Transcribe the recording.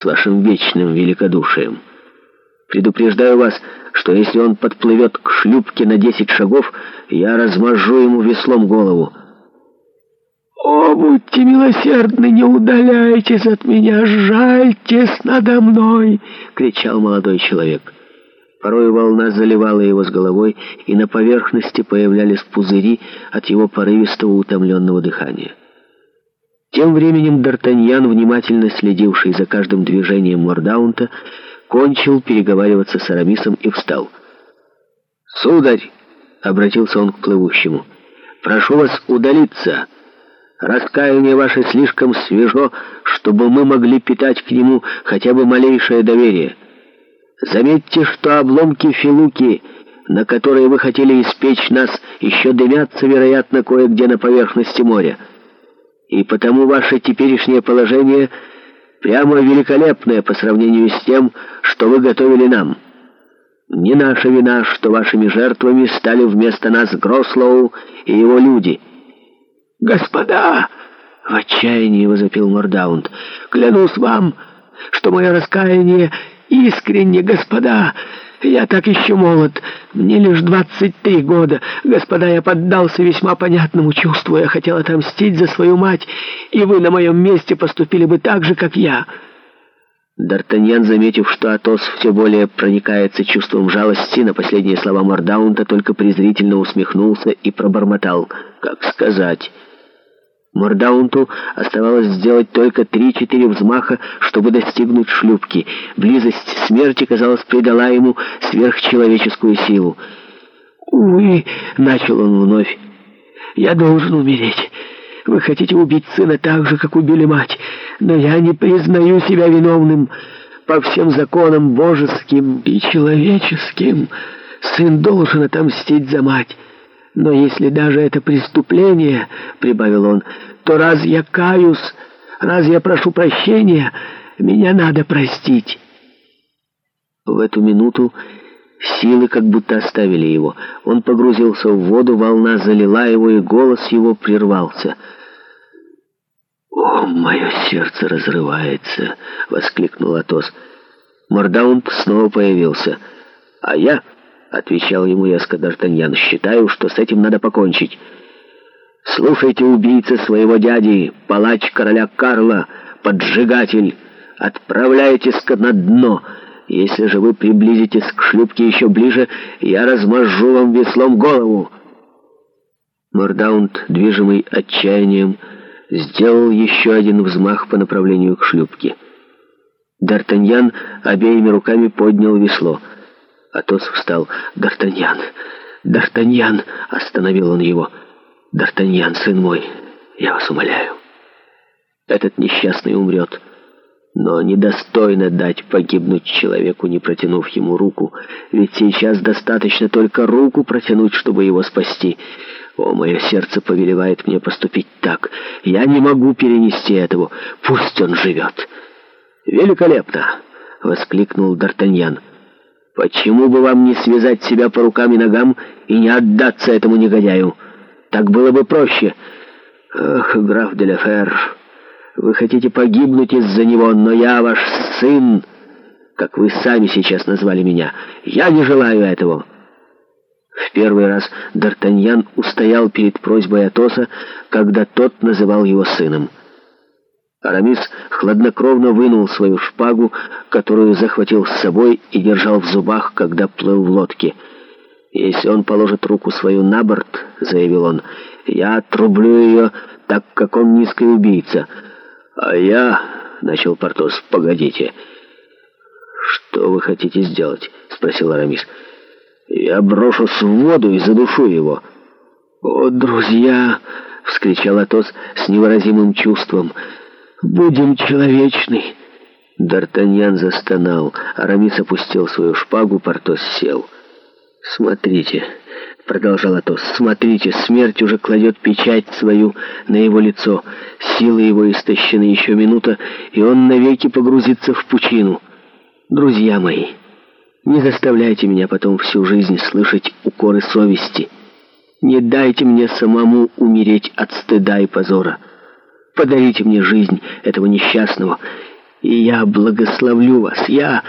с вашим вечным великодушием. Предупреждаю вас, что если он подплывет к шлюпке на десять шагов, я размажу ему веслом голову. «О, будьте милосердны, не удаляйтесь от меня, жальтесь надо мной!» — кричал молодой человек. Порой волна заливала его с головой, и на поверхности появлялись пузыри от его порывистого утомленного дыхания. Тем временем Д'Артаньян, внимательно следивший за каждым движением Мордаунта, кончил переговариваться с Арамисом и встал. «Сударь!» — обратился он к плывущему. «Прошу вас удалиться. Раскаяние ваше слишком свежо, чтобы мы могли питать к нему хотя бы малейшее доверие. Заметьте, что обломки Филуки, на которые вы хотели испечь нас, еще дымятся, вероятно, кое-где на поверхности моря» и потому ваше теперешнее положение прямо великолепное по сравнению с тем, что вы готовили нам. Не наша вина, что вашими жертвами стали вместо нас Грослоу и его люди. «Господа!» — в отчаянии возопил Мордаунд. «Клянусь вам, что мое раскаяние искренне, господа!» Я так еще молод. Мне лишь 23 года. Господа, я поддался весьма понятному чувству. Я хотел отомстить за свою мать, и вы на моем месте поступили бы так же, как я». Д'Артаньян, заметив, что Атос все более проникается чувством жалости, на последние слова Мордаунта только презрительно усмехнулся и пробормотал. «Как сказать?» Мордаунту оставалось сделать только три-четыре взмаха, чтобы достигнуть шлюпки. Близость смерти, казалось, придала ему сверхчеловеческую силу. «Увы», — начал он вновь, — «я должен умереть. Вы хотите убить сына так же, как убили мать, но я не признаю себя виновным по всем законам божеским и человеческим. Сын должен отомстить за мать». Но если даже это преступление, — прибавил он, — то раз я каюсь, раз я прошу прощения, меня надо простить. В эту минуту силы как будто оставили его. Он погрузился в воду, волна залила его, и голос его прервался. «О, мое сердце разрывается!» — воскликнул Атос. Мордаун снова появился. «А я...» отвечал ему резко Д'Артаньян. «Считаю, что с этим надо покончить. Слушайте убийца своего дяди, палач короля Карла, поджигатель. Отправляйтесь-ка на дно. Если же вы приблизитесь к шлюпке еще ближе, я размажу вам веслом голову». Мордаунд, движимый отчаянием, сделал еще один взмах по направлению к шлюпке. Д'Артаньян обеими руками поднял весло — Атос встал. «Д'Артаньян! Д'Артаньян!» — остановил он его. «Д'Артаньян, сын мой, я вас умоляю. Этот несчастный умрет, но недостойно дать погибнуть человеку, не протянув ему руку, ведь сейчас достаточно только руку протянуть, чтобы его спасти. О, мое сердце повелевает мне поступить так. Я не могу перенести этого. Пусть он живет!» «Великолепно!» — воскликнул Д'Артаньян. Почему бы вам не связать себя по рукам и ногам и не отдаться этому негодяю? Так было бы проще. Ах, граф Деляфер, вы хотите погибнуть из-за него, но я ваш сын, как вы сами сейчас назвали меня. Я не желаю этого». В первый раз Д'Артаньян устоял перед просьбой Атоса, когда тот называл его сыном. Арамис хладнокровно вынул свою шпагу, которую захватил с собой и держал в зубах, когда плыл в лодке. «Если он положит руку свою на борт, — заявил он, — я отрублю ее, так как он низкий убийца. А я... — начал Портос, — погодите. «Что вы хотите сделать?» — спросил Арамис. «Я брошусь в воду и задушу его». «О, друзья!» — вскричал Атос с невыразимым чувством — «Будем человечны!» Д'Артаньян застонал. Арамис опустил свою шпагу, Портос сел. «Смотрите!» — продолжал Атос. «Смотрите! Смерть уже кладет печать свою на его лицо. Силы его истощены еще минута, и он навеки погрузится в пучину. Друзья мои, не заставляйте меня потом всю жизнь слышать укоры совести. Не дайте мне самому умереть от стыда и позора». Подарите мне жизнь этого несчастного, и я благословлю вас. Я...»